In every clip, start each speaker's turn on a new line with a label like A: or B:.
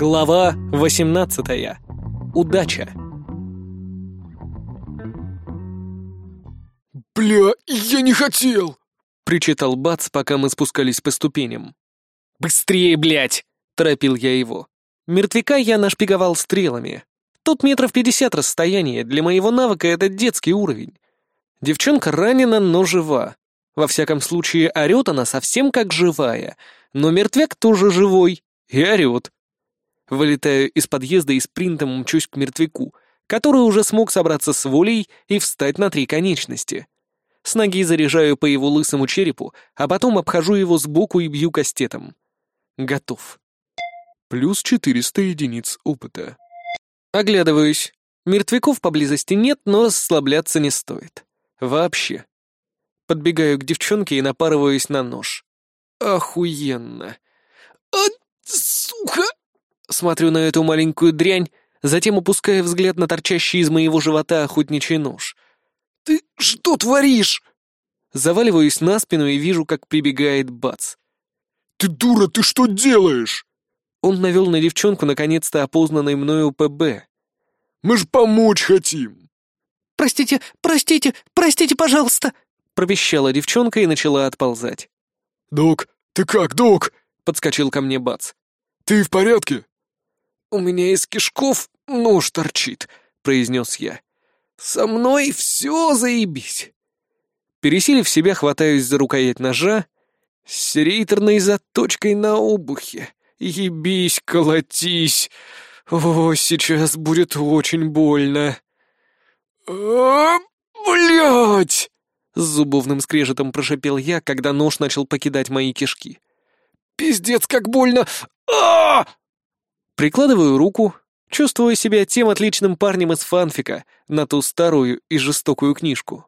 A: Глава 18. Удача.
B: «Бля, я не хотел!»
A: — причитал Бац, пока мы спускались по ступеням. «Быстрее, блядь!» — торопил я его. Мертвяка я нашпиговал стрелами. Тут метров пятьдесят расстояние, для моего навыка это детский уровень. Девчонка ранена, но жива. Во всяком случае, орёт она совсем как живая, но мертвяк тоже живой и орёт. Вылетаю из подъезда и спринтом мчусь к мертвяку, который уже смог собраться с волей и встать на три конечности. С ноги заряжаю по его лысому черепу, а потом обхожу его сбоку и бью кастетом. Готов.
B: Плюс 400 единиц опыта.
A: Оглядываюсь. Мертвяков поблизости нет, но расслабляться не стоит. Вообще. Подбегаю к девчонке и напарываюсь на нож. Охуенно. А, сука! Смотрю на эту маленькую дрянь, затем опускаю взгляд на торчащий из моего живота охотничий нож. «Ты что творишь?» Заваливаюсь на спину и вижу, как прибегает Бац.
B: «Ты дура, ты что делаешь?»
A: Он навел на девчонку наконец-то опознанный мною ПБ.
B: «Мы ж помочь хотим!»
A: «Простите, простите, простите, пожалуйста!» пропищала девчонка и начала отползать.
B: «Док, ты как, док?»
A: — подскочил ко мне Бац.
B: «Ты в порядке?»
A: «У меня из кишков нож торчит», — произнес я. «Со мной все заебись». Пересилив себя, хватаюсь за рукоять ножа с серейторной заточкой на обухе. Ебись, колотись. О, сейчас будет очень больно.
B: «А, блядь!»
A: С зубовным скрежетом прошипел я, когда нож начал покидать мои кишки.
B: «Пиздец, как больно! а
A: Прикладываю руку, чувствуя себя тем отличным парнем из фанфика на ту старую и жестокую книжку.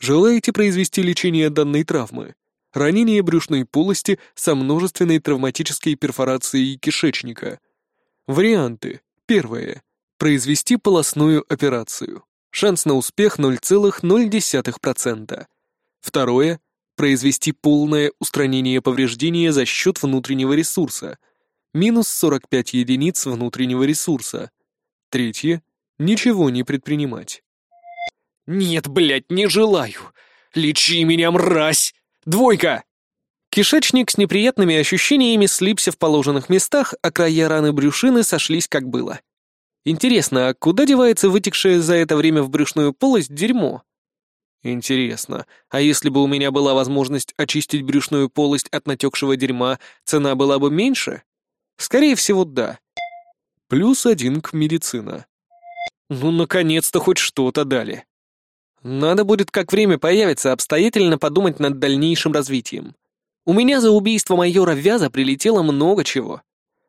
B: Желаете произвести лечение данной травмы? Ранение брюшной полости со множественной травматической перфорацией кишечника. Варианты. Первое. Произвести полостную операцию. Шанс на успех 0,0%. Второе. Произвести полное устранение повреждения за счет внутреннего ресурса. Минус 45 единиц внутреннего ресурса. Третье. Ничего не предпринимать.
A: «Нет, блядь, не желаю! Лечи меня, мразь! Двойка!» Кишечник с неприятными ощущениями слипся в положенных местах, а края раны брюшины сошлись как было. Интересно, а куда девается вытекшее за это время в брюшную полость дерьмо? Интересно, а если бы у меня была возможность очистить брюшную полость от натекшего дерьма, цена была бы меньше? Скорее всего, да.
B: Плюс один к медицина.
A: Ну, наконец-то хоть что-то дали. Надо будет, как время появится, обстоятельно подумать над дальнейшим развитием. У меня за убийство майора Вяза прилетело много чего.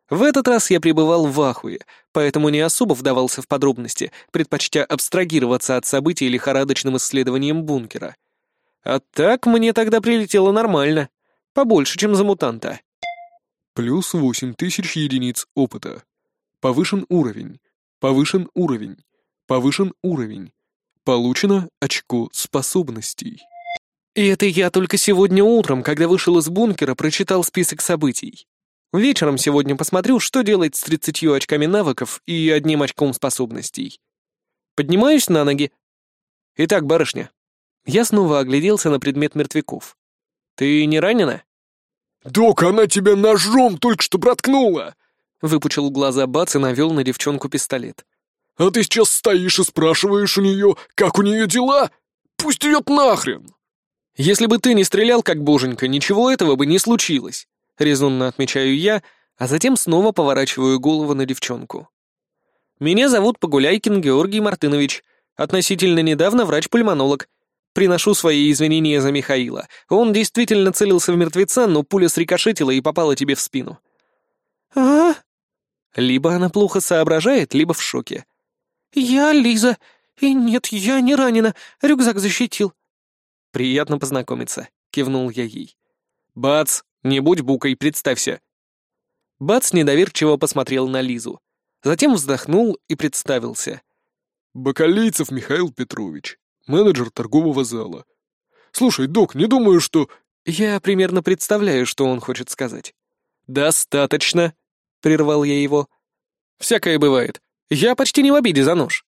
A: В этот раз я пребывал в ахуе, поэтому не особо вдавался в подробности, предпочтя абстрагироваться от событий лихорадочным исследованием бункера. А так мне тогда прилетело нормально. Побольше, чем за мутанта.
B: Плюс восемь тысяч единиц опыта. Повышен уровень. Повышен уровень. Повышен уровень. Получено очко способностей.
A: И это я только сегодня утром, когда вышел из бункера, прочитал список событий. Вечером сегодня посмотрю, что делать с тридцатью очками навыков и одним очком способностей. Поднимаюсь на ноги. Итак, барышня. Я снова огляделся на предмет мертвяков. Ты не ранена?
B: «Док, она тебя ножом только что проткнула!»
A: Выпучил глаза Бац и навел на девчонку пистолет.
B: «А ты сейчас стоишь и спрашиваешь у нее, как у нее дела? Пусть идет нахрен!»
A: «Если бы ты не стрелял, как боженька, ничего этого бы не случилось. — резонно отмечаю я, а затем снова поворачиваю голову на девчонку. «Меня зовут Погуляйкин Георгий Мартынович. Относительно недавно врач-пульмонолог. Приношу свои извинения за Михаила. Он действительно целился в мертвеца, но пуля срикошетила и попала тебе в спину». «А?» Либо она плохо соображает, либо в шоке. «Я Лиза. И нет, я не ранена. Рюкзак защитил». «Приятно познакомиться», — кивнул я ей. «Бац!» Не будь букой, представься». Бац недоверчиво посмотрел на Лизу. Затем вздохнул и представился.
B: «Бакалейцев Михаил Петрович, менеджер торгового зала. Слушай, док, не думаю, что...»
A: Я примерно представляю, что он хочет сказать. «Достаточно. прервал я его. «Всякое бывает. Я почти не в обиде за нож.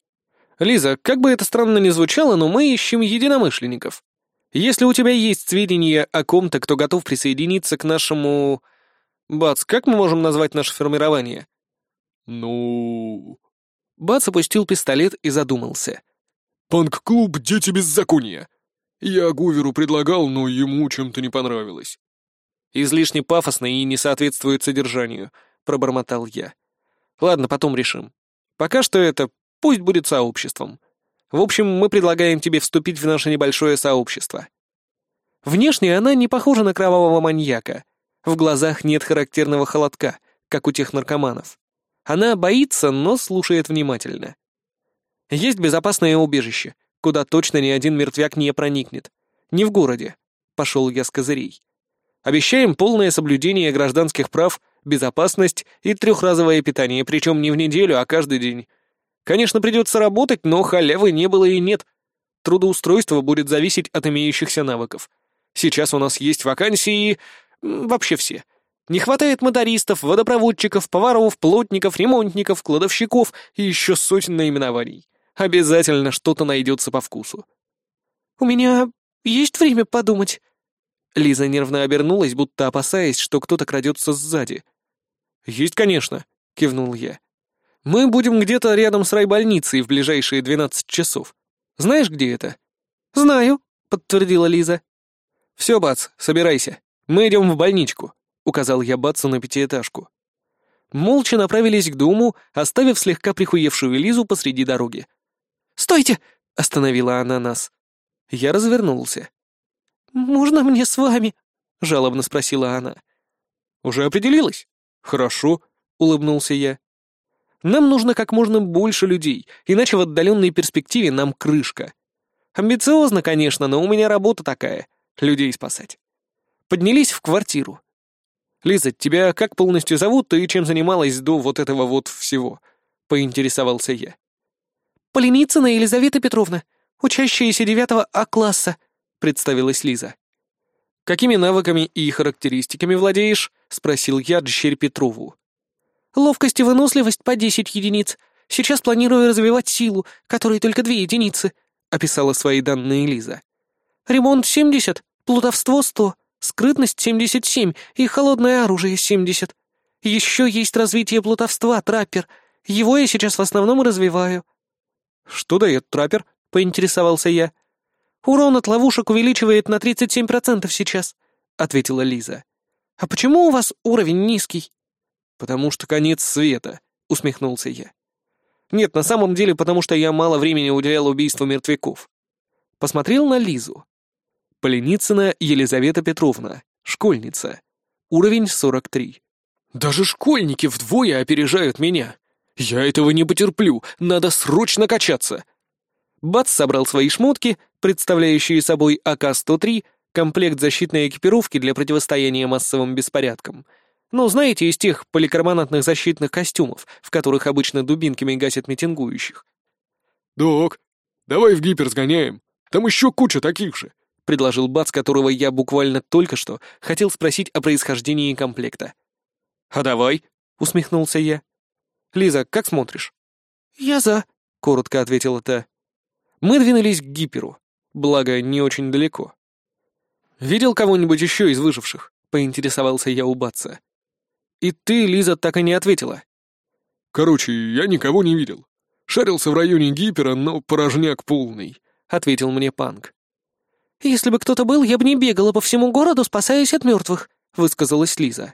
A: Лиза, как бы это странно ни звучало, но мы ищем единомышленников. Если у тебя есть сведения о ком-то, кто готов присоединиться к нашему... Бац, как мы можем назвать наше формирование?»
B: «Ну...»
A: Бац опустил пистолет и задумался.
B: «Панк-клуб «Дети беззакония». Я Гуверу предлагал, но ему чем-то не понравилось».
A: «Излишне пафосно и не соответствует содержанию», — пробормотал я. «Ладно, потом решим. Пока что это пусть будет сообществом. В общем, мы предлагаем тебе вступить в наше небольшое сообщество». Внешне она не похожа на кровавого маньяка. В глазах нет характерного холодка, как у тех наркоманов. Она боится, но слушает внимательно. Есть безопасное убежище, куда точно ни один мертвяк не проникнет. Не в городе. Пошел я с козырей. Обещаем полное соблюдение гражданских прав, безопасность и трехразовое питание, причем не в неделю, а каждый день. Конечно, придется работать, но халявы не было и нет. Трудоустройство будет зависеть от имеющихся навыков. Сейчас у нас есть вакансии... вообще все. Не хватает мотористов, водопроводчиков, поваров, плотников, ремонтников, кладовщиков и еще сотен наименований. Обязательно что-то найдется по вкусу. «У меня есть время подумать?» Лиза нервно обернулась, будто опасаясь, что кто-то крадется сзади. «Есть, конечно», — кивнул я. «Мы будем где-то рядом с райбольницей в ближайшие двенадцать часов. Знаешь, где это?» «Знаю», — подтвердила Лиза. «Все, Бац, собирайся. Мы идем в больничку», — указал я Бацу на пятиэтажку. Молча направились к дому, оставив слегка прихуевшую Лизу посреди дороги. «Стойте!» — остановила она нас. Я развернулся. «Можно мне с вами?» — жалобно спросила она. «Уже определилась?» «Хорошо», — улыбнулся я. «Нам нужно как можно больше людей, иначе в отдаленной перспективе нам крышка. Амбициозно, конечно, но у меня работа такая — людей спасать». Поднялись в квартиру. «Лиза, тебя как полностью зовут и чем занималась до вот этого вот всего?» — поинтересовался я.
C: «Поленицына Елизавета Петровна, учащаяся девятого А-класса», — представилась Лиза.
A: «Какими навыками и характеристиками владеешь?» — спросил я дщерь Петрову.
C: «Ловкость и выносливость по десять единиц. Сейчас планирую развивать силу, которой только две единицы», — описала свои данные Лиза. «Ремонт семьдесят, плутовство сто, скрытность семьдесят семь и холодное оружие семьдесят. Еще есть развитие плутовства, траппер. Его я сейчас в основном развиваю».
A: «Что дает траппер?» — поинтересовался я.
C: «Урон от ловушек увеличивает на 37% сейчас», — ответила Лиза. «А почему у вас уровень низкий?»
A: «Потому что конец света», — усмехнулся я. «Нет, на самом деле, потому что я мало времени уделял убийству мертвяков». Посмотрел на Лизу. Поленицына Елизавета Петровна, школьница. Уровень 43. «Даже школьники вдвое опережают меня. «Я этого не потерплю, надо срочно качаться!» Бац собрал свои шмотки, представляющие собой АК-103, комплект защитной экипировки для противостояния массовым беспорядкам. Ну, знаете, из тех поликарбонатных защитных костюмов, в которых обычно дубинками гасят митингующих.
B: «Док, давай в гипер сгоняем, там еще куча таких же», —
A: предложил Бац, которого я буквально только что хотел спросить о происхождении комплекта. «А давай», — усмехнулся я. Лиза, как смотришь?»
C: «Я за», — коротко ответила та.
A: Мы двинулись к гиперу, благо не очень далеко. «Видел кого-нибудь еще из выживших?» — поинтересовался я у Батца. «И ты, Лиза, так и не ответила».
B: «Короче, я никого не видел. Шарился в районе гипера, но порожняк полный», — ответил мне Панк.
C: «Если бы кто-то был, я бы не бегала по всему городу, спасаясь от мертвых», — высказалась Лиза.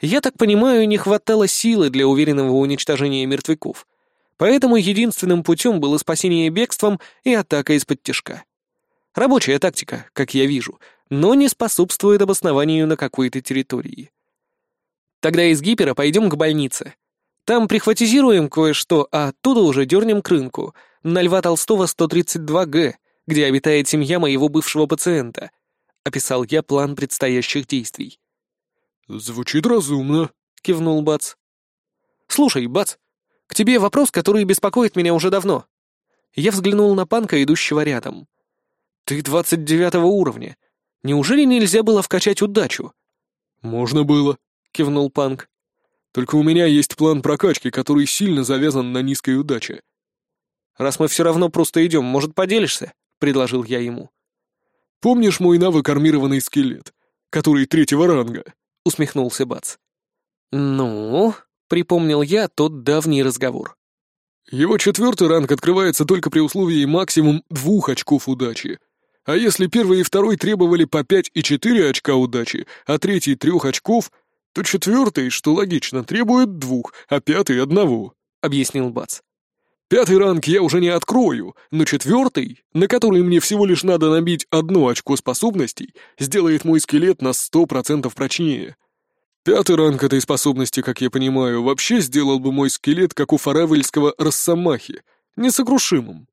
A: Я так понимаю, не хватало силы для уверенного уничтожения мертвяков, поэтому единственным путем было спасение бегством и атака из-под тяжка. Рабочая тактика, как я вижу, но не способствует обоснованию на какой-то территории. Тогда из гипера пойдем к больнице. Там прихватизируем кое-что, а оттуда уже дернем к рынку, на Льва Толстого 132Г, где обитает семья моего бывшего пациента. Описал я план предстоящих действий.
B: «Звучит разумно», — кивнул Бац.
A: «Слушай, Бац, к тебе вопрос, который беспокоит меня уже давно». Я взглянул на панка, идущего рядом. «Ты двадцать девятого уровня. Неужели нельзя было вкачать удачу?»
B: «Можно было», — кивнул панк. Только у меня есть план прокачки, который сильно завязан на низкой удаче.
A: «Раз мы все равно просто идем, может, поделишься?» — предложил я ему.
B: «Помнишь мой навык армированный скелет, который третьего ранга?» — усмехнулся Бац.
A: «Ну?» — припомнил я тот давний разговор.
B: «Его четвертый ранг открывается только при условии максимум двух очков удачи. А если первый и второй требовали по пять и четыре очка удачи, а третий — трех очков, то четвертый, что логично, требует двух, а пятый — одного», — объяснил Бац. «Пятый ранг я уже не открою, но четвертый, на который мне всего лишь надо набить одно очко способностей, сделает мой скелет на сто процентов прочнее». Пятый ранг этой способности, как я понимаю, вообще сделал бы мой скелет, как у фаравельского Росомахи, несокрушимым.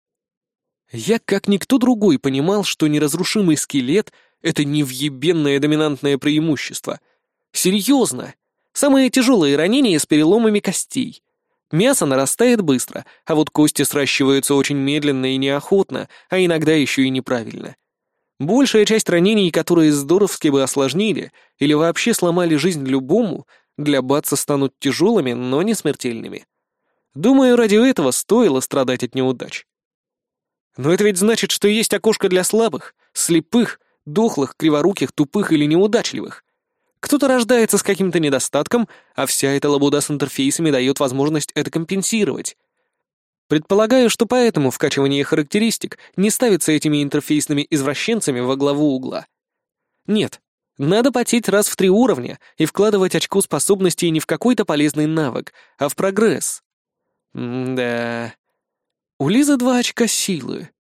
A: Я, как никто другой, понимал, что неразрушимый скелет — это невъебенное доминантное преимущество. Серьезно. Самые тяжелые ранения с переломами костей. Мясо нарастает быстро, а вот кости сращиваются очень медленно и неохотно, а иногда еще и неправильно. Большая часть ранений, которые здоровски бы осложнили или вообще сломали жизнь любому, для Батса станут тяжелыми, но не смертельными. Думаю, ради этого стоило страдать от неудач. Но это ведь значит, что есть окошко для слабых, слепых, дохлых, криворуких, тупых или неудачливых. Кто-то рождается с каким-то недостатком, а вся эта лабуда с интерфейсами дает возможность это компенсировать. Предполагаю, что поэтому вкачивание характеристик не ставится этими интерфейсными извращенцами во главу угла. Нет, надо потеть раз в три уровня и вкладывать очко способностей не в какой-то полезный навык, а в прогресс. М-да. У Лизы два очка силы.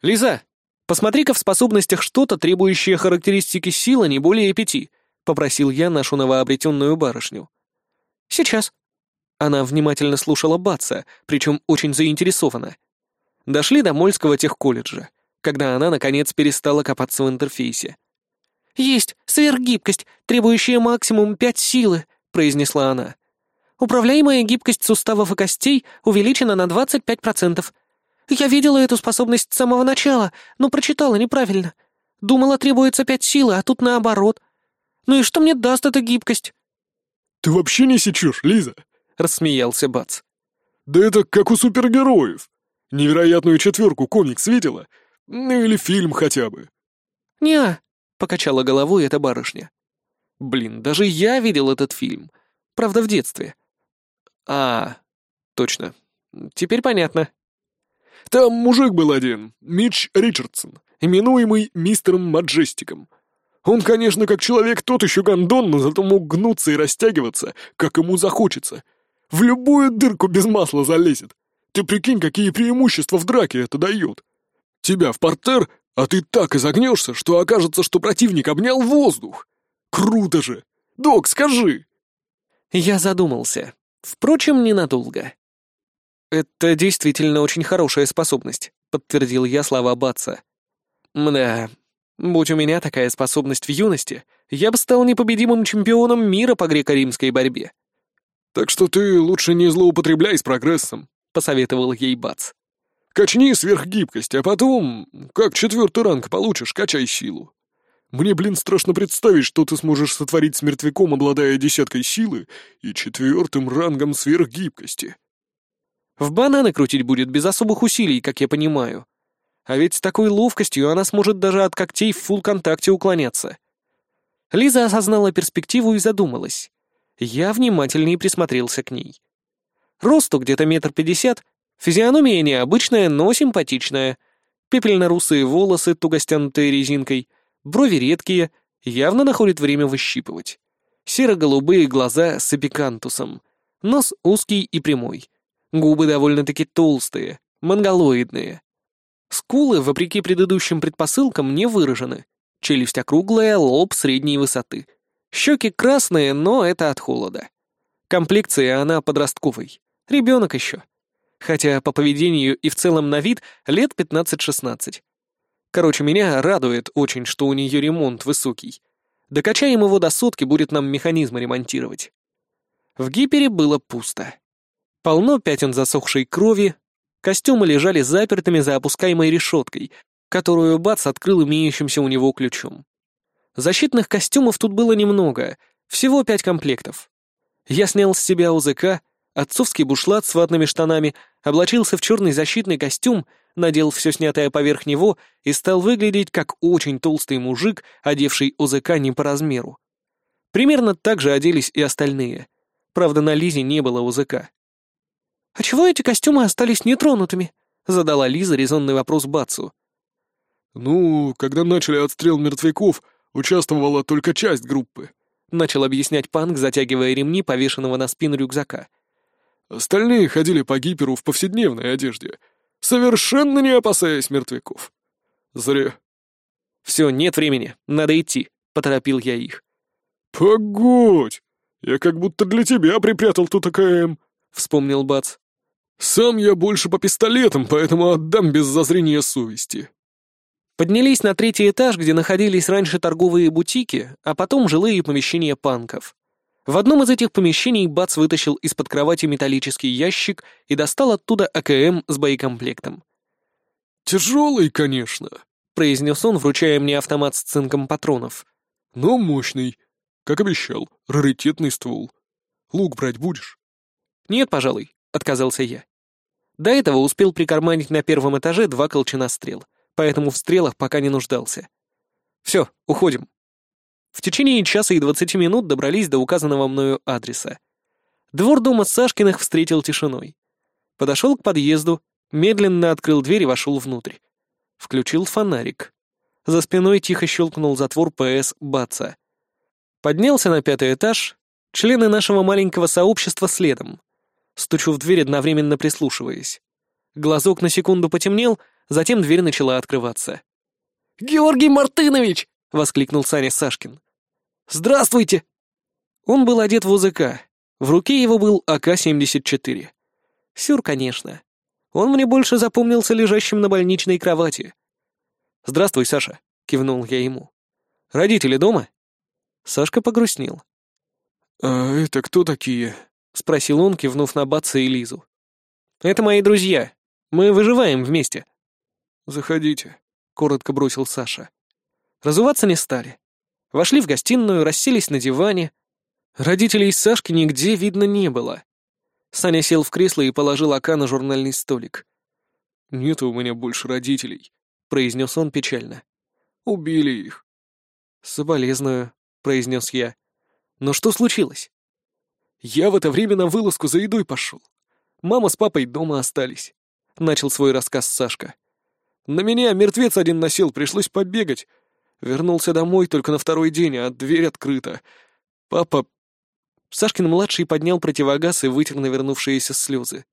A: «Лиза, посмотри-ка в способностях что-то, требующее характеристики силы не более пяти», — попросил я нашу новообретенную барышню. «Сейчас», она внимательно слушала Батса, причем очень заинтересованно. Дошли до Мольского техколледжа, когда она, наконец, перестала копаться в интерфейсе. «Есть сверхгибкость, требующая максимум пять силы», — произнесла она. «Управляемая гибкость суставов и костей увеличена на 25%. Я видела эту способность с самого начала, но прочитала неправильно. Думала, требуется пять силы, а тут наоборот. Ну и что мне даст эта гибкость?»
B: «Ты вообще не сечешь, Лиза?»
A: рассмеялся Бац.
B: «Да это как у супергероев. Невероятную четверку комикс видела? Ну или фильм хотя бы».
A: «Не-а», покачала головой эта барышня. «Блин, даже я видел этот фильм. Правда, в детстве». «А, точно. Теперь понятно».
B: «Там мужик был один, Митч Ричардсон, именуемый мистером Маджестиком. Он, конечно, как человек тот еще гондон, но зато мог гнуться и растягиваться, как ему захочется. В любую дырку без масла залезет. Ты прикинь, какие преимущества в драке это дает. Тебя в портер, а ты так изогнешься, что окажется, что противник обнял воздух. Круто же! Док, скажи!»
A: Я задумался. Впрочем, ненадолго. «Это действительно очень хорошая способность», — подтвердил я слова Батца. «Мда, будь у меня такая способность в юности, я бы стал непобедимым чемпионом мира по греко-римской борьбе.
B: Так что ты лучше не злоупотребляй с прогрессом», — посоветовал ей Бац. «Качни сверхгибкость, а потом, как четвертый ранг получишь, качай силу. Мне, блин, страшно представить, что ты сможешь сотворить с мертвяком, обладая десяткой силы и четвертым рангом сверхгибкости».
A: «В бананы крутить будет без особых усилий, как я понимаю. А ведь с такой ловкостью она сможет даже от когтей в фулл-контакте уклоняться». Лиза осознала перспективу и задумалась. Я внимательнее присмотрелся к ней. Росту где-то метр пятьдесят, физиономия необычная, но симпатичная. Пепельно-русые волосы, туго стянутые резинкой, брови редкие, явно находит время выщипывать. Серо-голубые глаза с эпикантусом, нос узкий и прямой, губы довольно-таки толстые, монголоидные. Скулы, вопреки предыдущим предпосылкам, не выражены. Челюсть округлая, лоб средней высоты — Щеки красные, но это от холода. Комплекция она подростковой. Ребенок еще. Хотя по поведению и в целом на вид лет 15-16. Короче, меня радует очень, что у нее ремонт высокий. Докачаем его до сотки, будет нам механизмы ремонтировать. В гипере было пусто. Полно пятен засохшей крови, костюмы лежали запертыми за опускаемой решеткой, которую Бац открыл имеющимся у него ключом. Защитных костюмов тут было немного, всего пять комплектов. Я снял с себя УЗК, отцовский бушлат с ватными штанами, облачился в черный защитный костюм, надел все снятое поверх него и стал выглядеть как очень толстый мужик, одевший УЗК не по размеру. Примерно так же оделись и остальные. Правда, на Лизе не было УЗК.
C: «А чего эти костюмы остались нетронутыми?» — задала Лиза резонный вопрос Бацу.
B: «Ну, когда начали отстрел мертвяков, участвовала только часть группы», —
A: начал объяснять Панк, затягивая ремни, повешенного на спину рюкзака.
B: «Остальные ходили по гиперу в повседневной одежде, совершенно не опасаясь мертвяков. Зря».
A: «Все, нет времени, надо идти», — поторопил я их.
B: «Погодь! Я как будто для тебя припрятал тут АКМ», — вспомнил Бац. «Сам я больше по пистолетам, поэтому отдам без зазрения совести».
A: Поднялись на третий этаж, где находились раньше торговые бутики, а потом жилые помещения панков. В одном из этих помещений Бац вытащил из-под кровати металлический ящик и достал оттуда АКМ с боекомплектом.
B: «Тяжелый, конечно», — произнес он, вручая мне автомат с цинком патронов. «Но мощный. Как обещал, раритетный ствол. Лук брать будешь?»
A: «Нет, пожалуй», — отказался я. До этого успел прикарманить на первом этаже два колчана стрел — поэтому в стрелах пока не нуждался. Все, уходим. В течение часа и двадцати минут добрались до указанного мною адреса. Двор дома Сашкиных встретил тишиной. Подошел к подъезду, медленно открыл дверь и вошел внутрь. Включил фонарик. За спиной тихо щелкнул затвор ПС Баца. Поднялся на пятый этаж, члены нашего маленького сообщества следом. Стучу в дверь, одновременно прислушиваясь. Глазок на секунду потемнел, Затем дверь начала открываться.
C: «Георгий Мартынович!» — воскликнул Саня Сашкин.
A: «Здравствуйте!» Он был одет в УЗК. В руке его был АК-74. Сюр, конечно. Он мне больше запомнился лежащим на больничной кровати. «Здравствуй, Саша», — кивнул я ему. «Родители дома?» Сашка погрустнел.
B: «А это кто такие?»
A: — спросил он, кивнув на Батса и Лизу. «Это мои друзья. Мы выживаем вместе».
B: «Заходите», — коротко бросил Саша.
A: Разуваться не стали. Вошли в гостиную, расселись на диване. Родителей Сашки нигде видно не было. Саня сел в кресло и положил ока на журнальный столик.
B: «Нет у меня больше родителей», — произнес он печально. «Убили их».
A: «Соболезную», — произнес я. «Но что случилось?»
B: «Я в это время на вылазку за едой пошел. Мама с папой дома остались», — начал свой рассказ Сашка. На меня мертвец один носил, пришлось побегать. Вернулся домой только на второй день, а дверь открыта. Папа...»
A: Сашкин-младший поднял противогаз и вытер навернувшиеся слезы.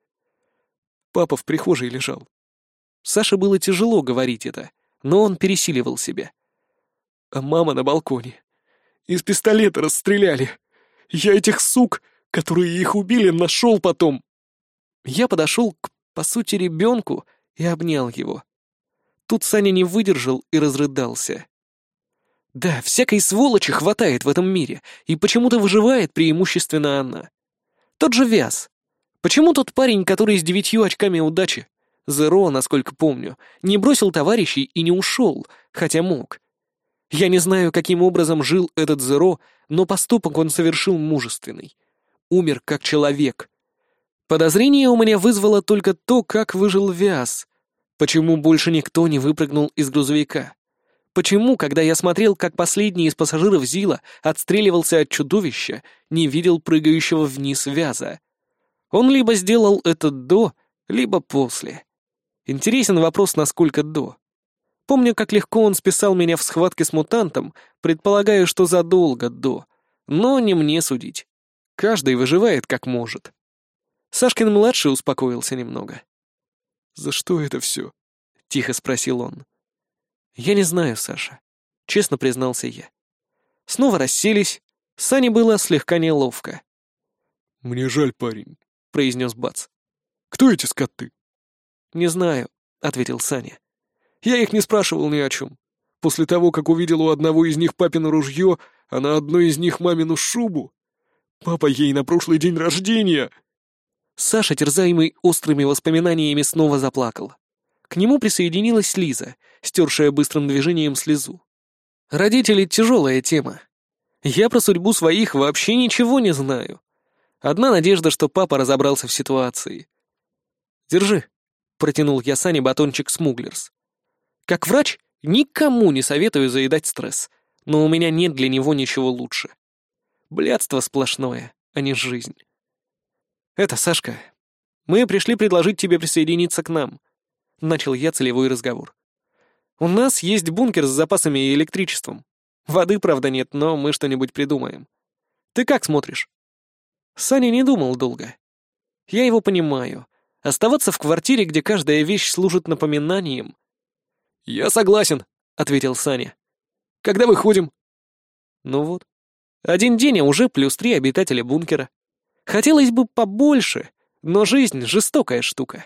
B: Папа в прихожей лежал.
A: Саше было тяжело говорить это, но он пересиливал себя.
B: А мама на балконе. Из пистолета расстреляли. Я этих сук, которые их убили, нашел потом.
A: Я подошел к, по сути, ребенку и обнял его. Тут Саня не выдержал и разрыдался. Да, всякой сволочи хватает в этом мире, и почему-то выживает преимущественно она. Тот же Вяз. Почему тот парень, который с девятью очками удачи, Зеро, насколько помню, не бросил товарищей и не ушел, хотя мог? Я не знаю, каким образом жил этот Зеро, но поступок он совершил мужественный. Умер как человек. Подозрение у меня вызвало только то, как выжил Вяз, Почему больше никто не выпрыгнул из грузовика? Почему, когда я смотрел, как последний из пассажиров Зила отстреливался от чудовища, не видел прыгающего вниз вяза? Он либо сделал это до, либо после. Интересен вопрос, насколько до. Помню, как легко он списал меня в схватке с мутантом, предполагаю, что задолго до. Но не мне судить. Каждый выживает как может. Сашкин-младший успокоился немного.
B: «За что это все?»
A: — тихо спросил он. «Я не знаю, Саша», — честно признался я. Снова расселись, Сане было слегка неловко.
B: «Мне жаль, парень», — произнес Бац. «Кто эти скоты?»
A: «Не знаю», — ответил Саня.
B: «Я их не спрашивал ни о чем. После того, как увидел у одного из них папину ружье, а на одной из них мамину шубу. Папа ей на прошлый день рождения...»
A: Саша, терзаемый острыми воспоминаниями, снова заплакал. К нему присоединилась Лиза, стершая быстрым движением слезу. Родители — тяжелая тема. Я про судьбу своих вообще ничего не знаю. Одна надежда, что папа разобрался в ситуации. «Держи», — протянул я Сане батончик Смуглерс. «Как врач, никому не советую заедать стресс, но у меня нет для него ничего лучше. Блядство сплошное, а не жизнь. Это, Сашка, мы пришли предложить тебе присоединиться к нам», — начал я целевой разговор. «У нас есть бункер с запасами и электричеством. Воды, правда, нет, но мы что-нибудь придумаем. Ты как смотришь?» Саня не думал долго. Я его понимаю. Оставаться в квартире, где каждая вещь служит напоминанием. «Я согласен», — ответил Саня. «Когда выходим?» Ну вот. Один день, а уже плюс три обитателя бункера. Хотелось бы побольше, но жизнь — жестокая штука.